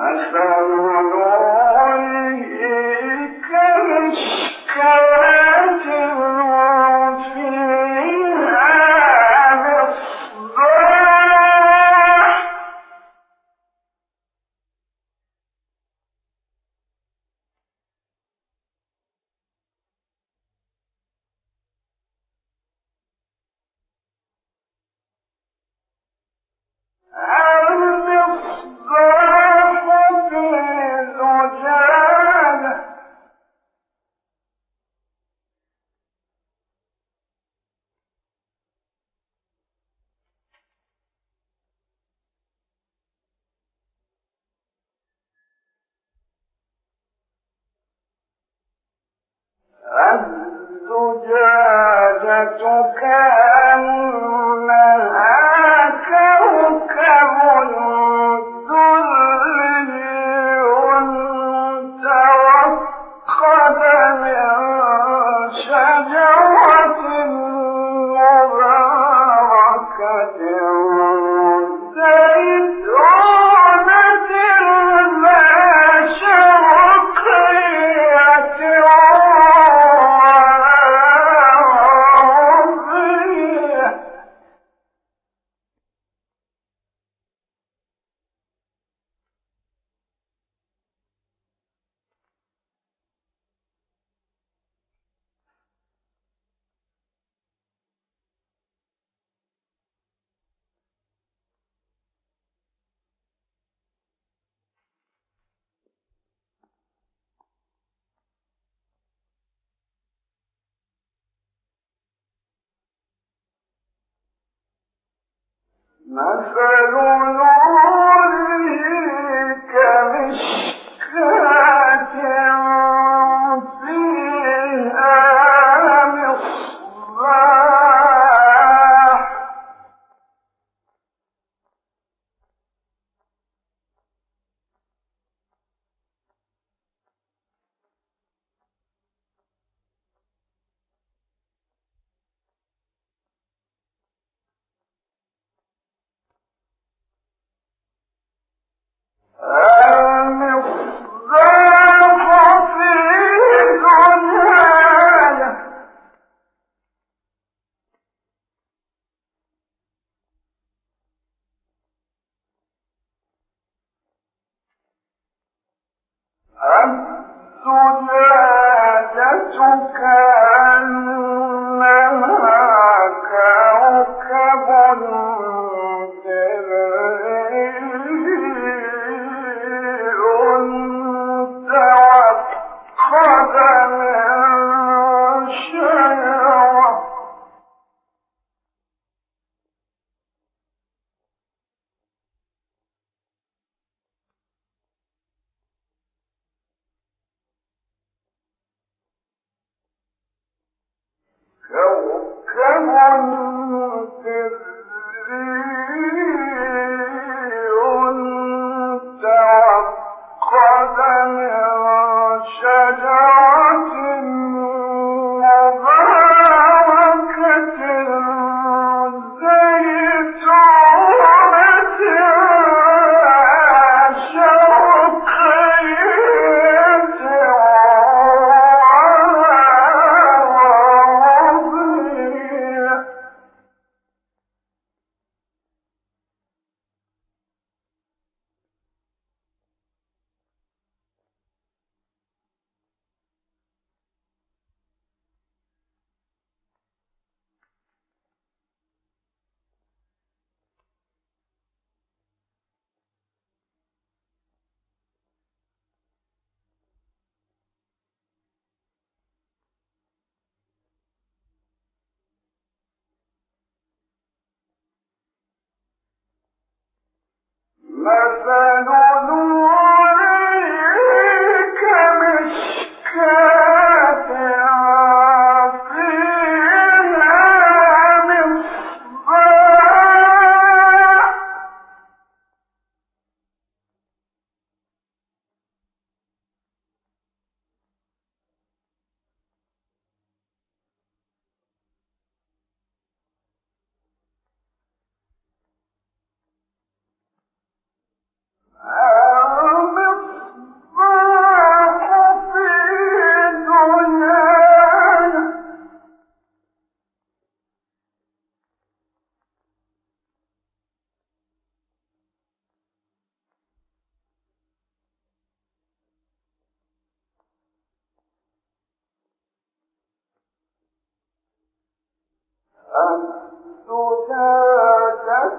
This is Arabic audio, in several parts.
أفغير مثل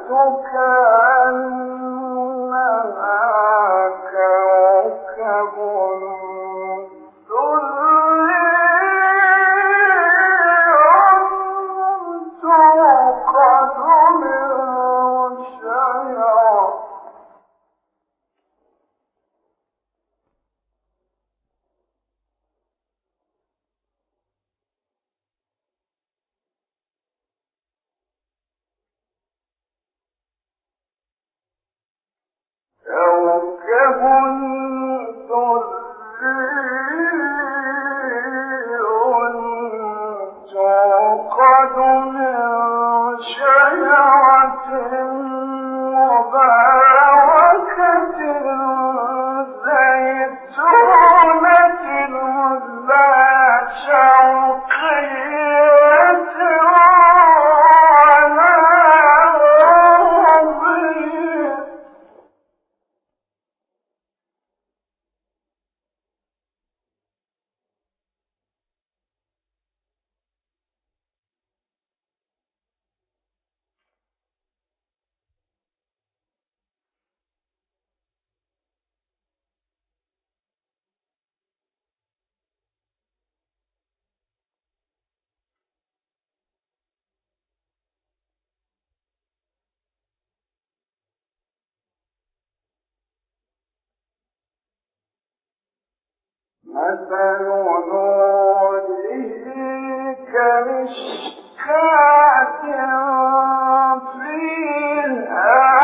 مثل نوره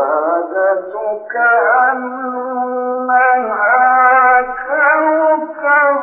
زجاجتك أنها كوكب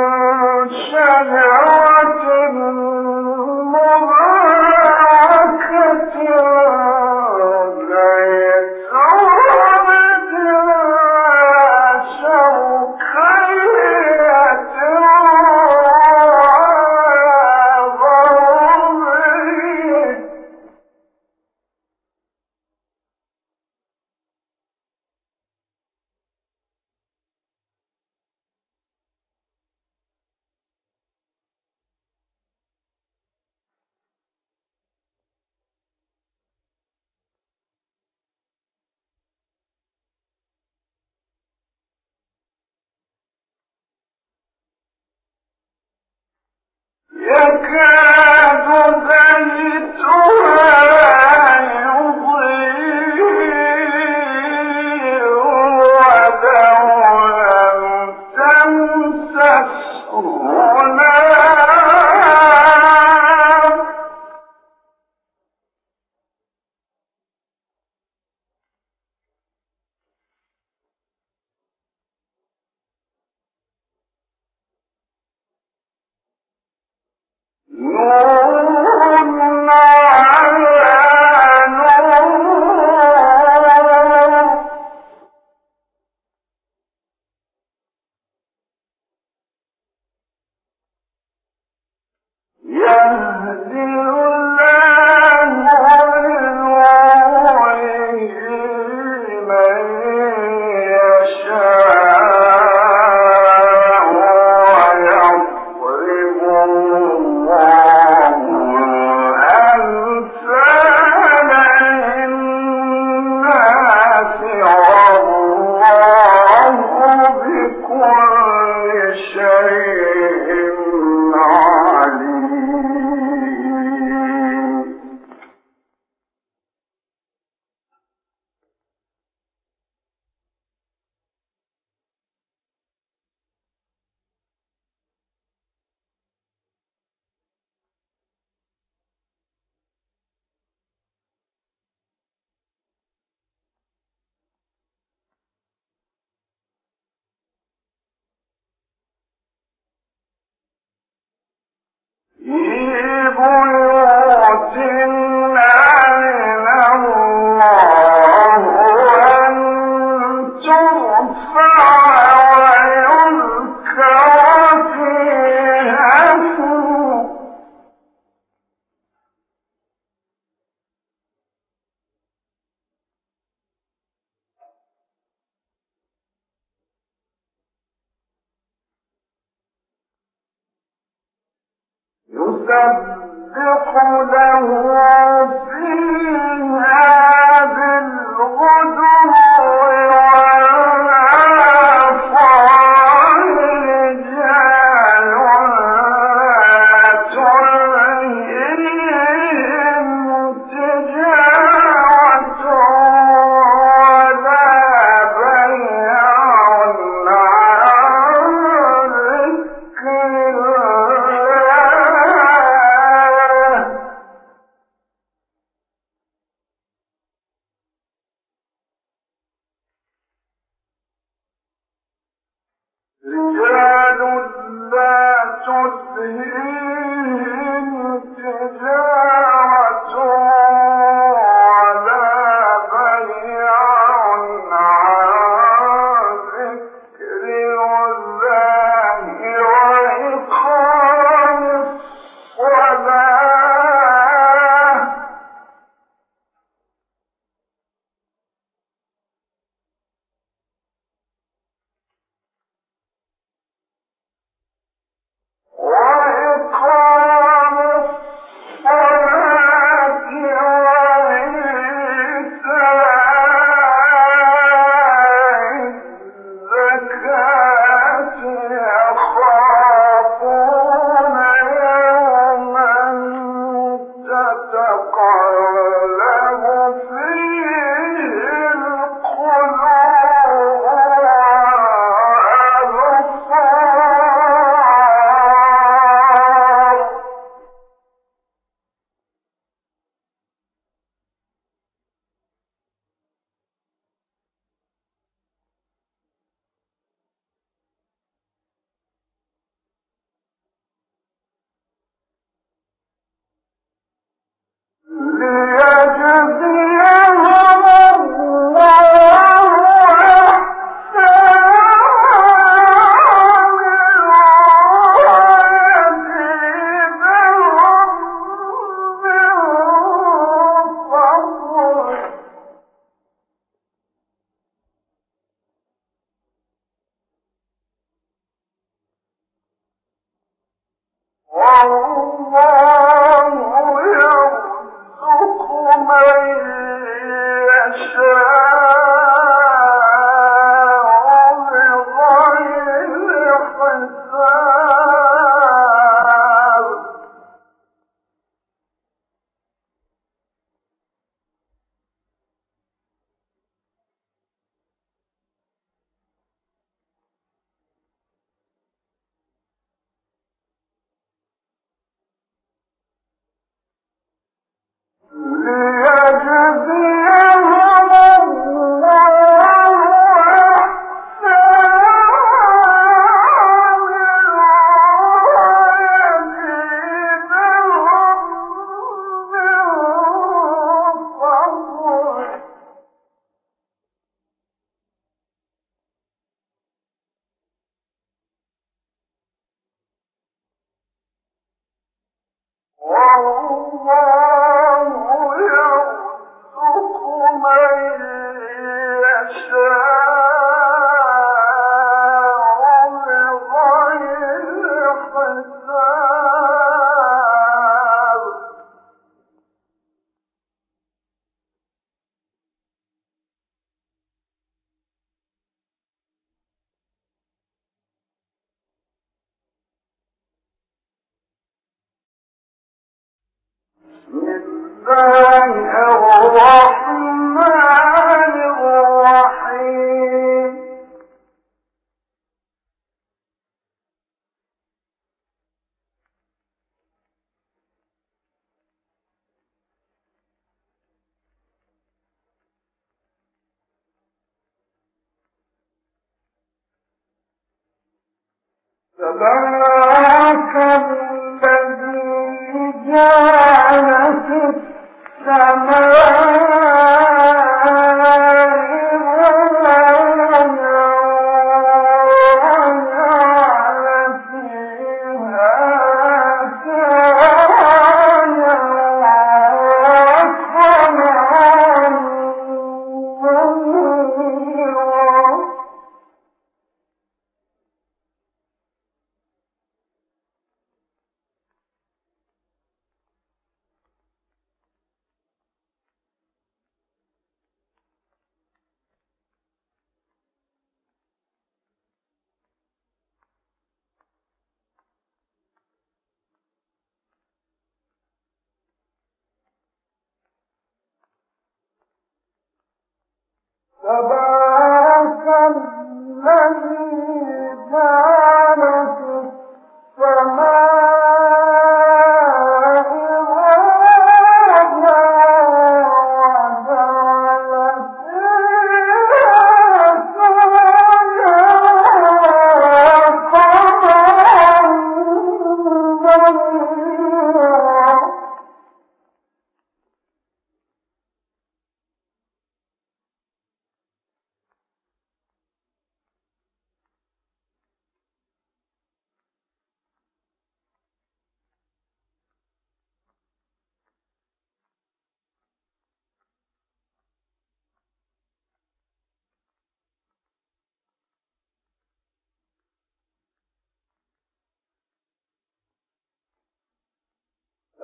නිමින تبارك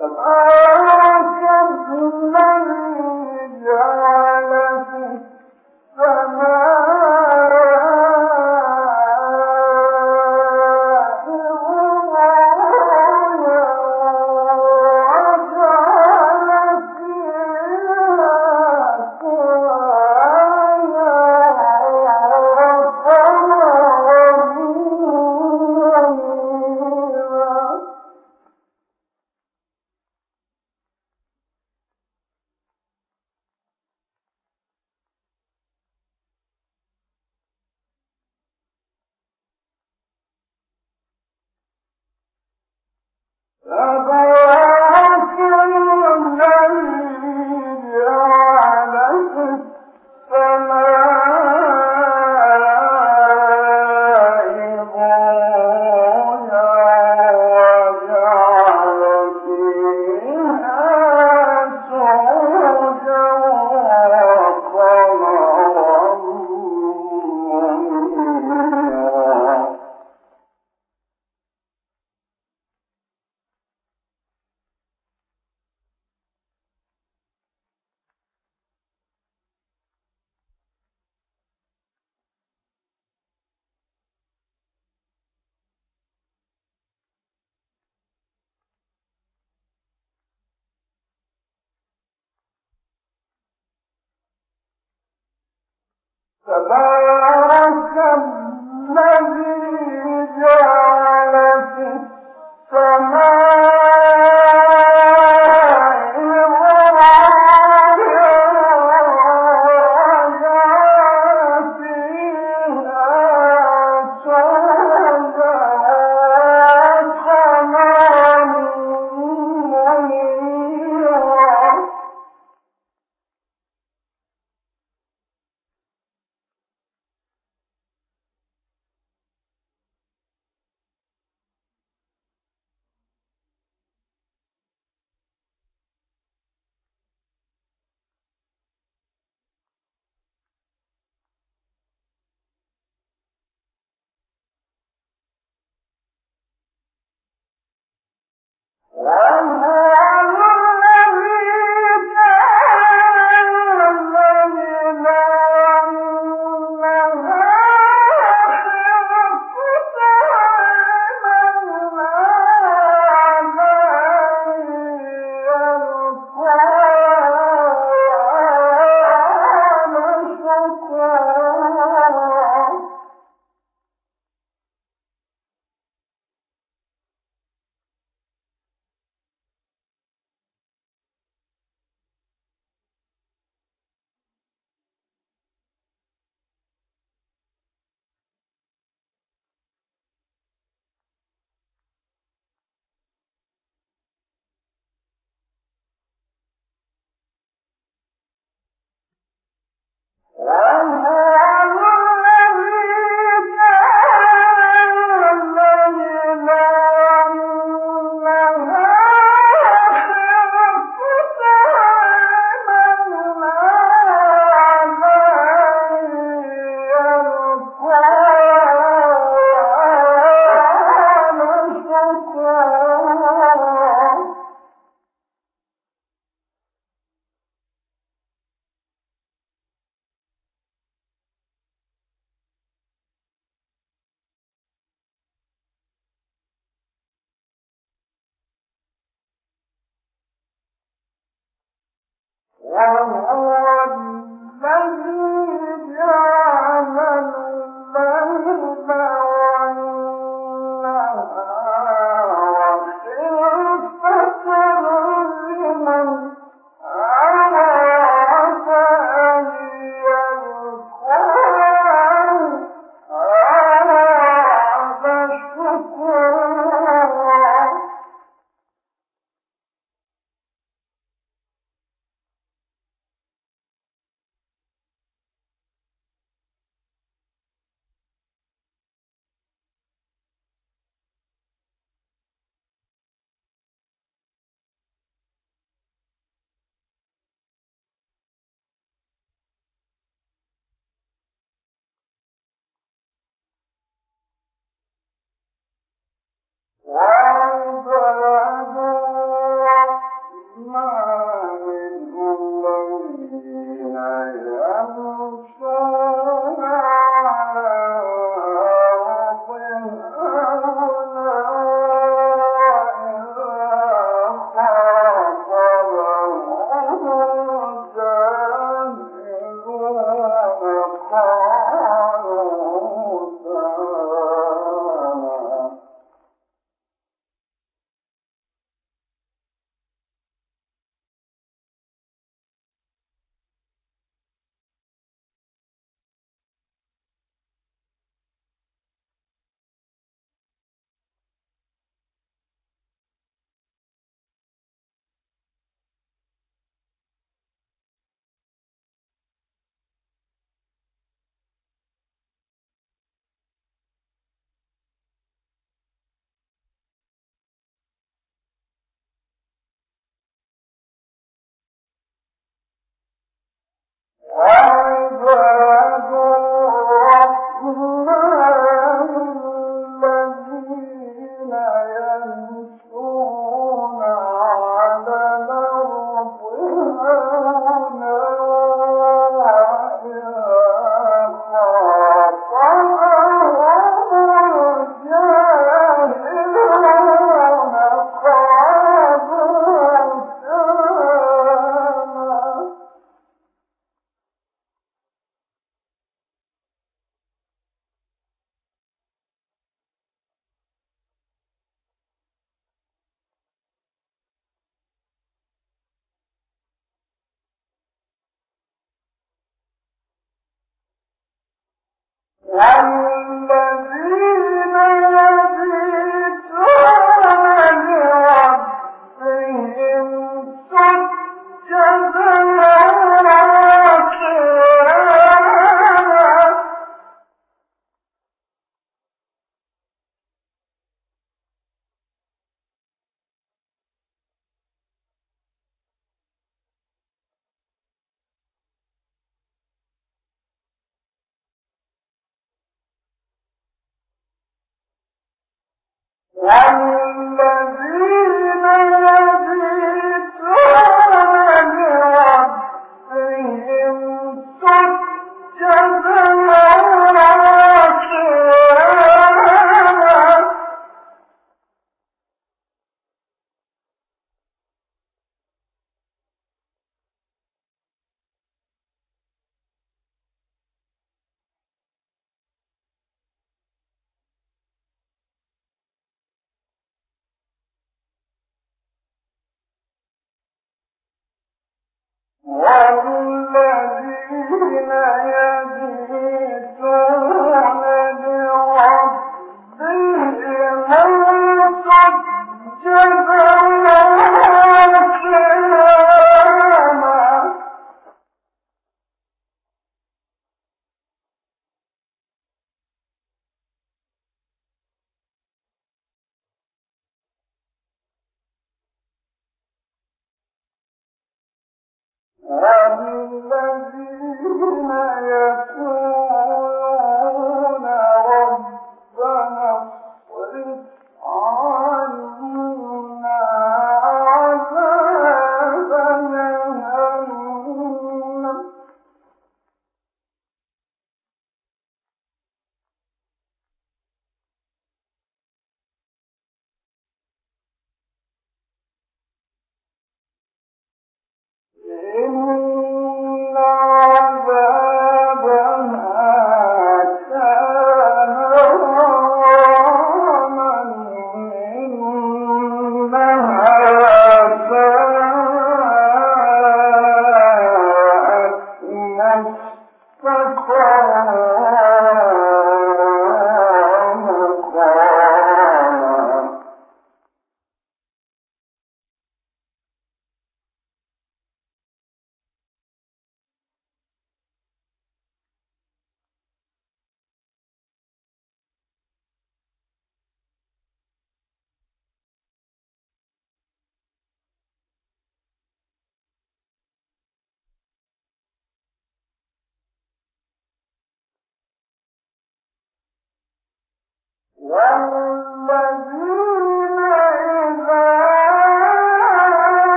Oh, السماء وهو الذي جعل الليل والذين يدين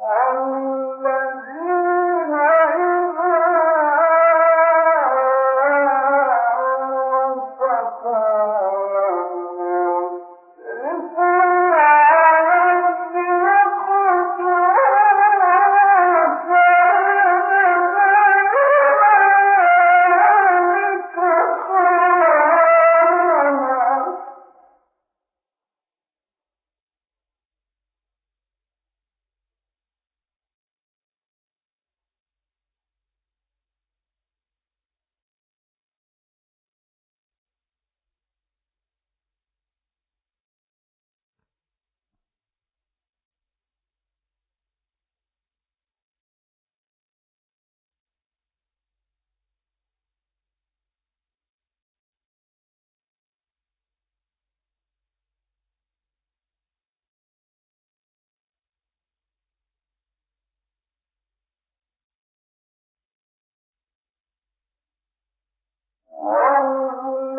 الذي أن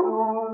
Oh.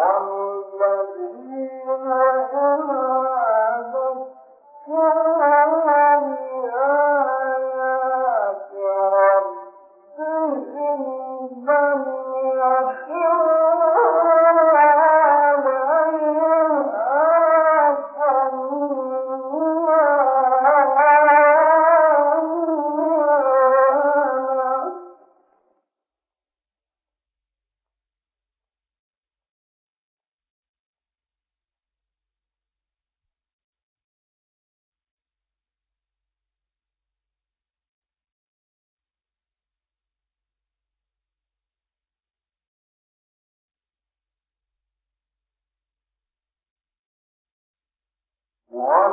والذين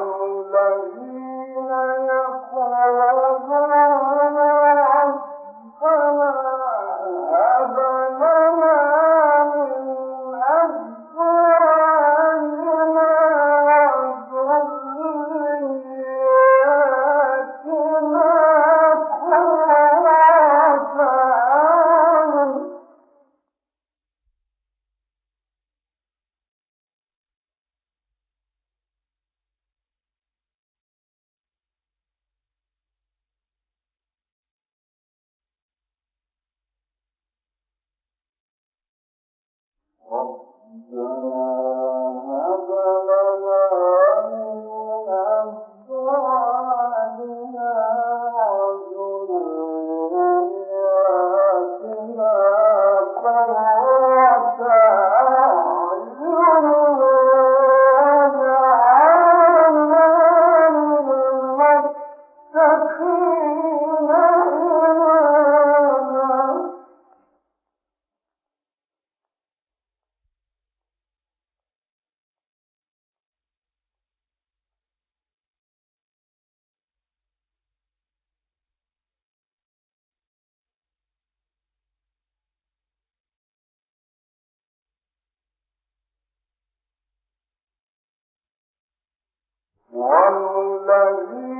الذي الله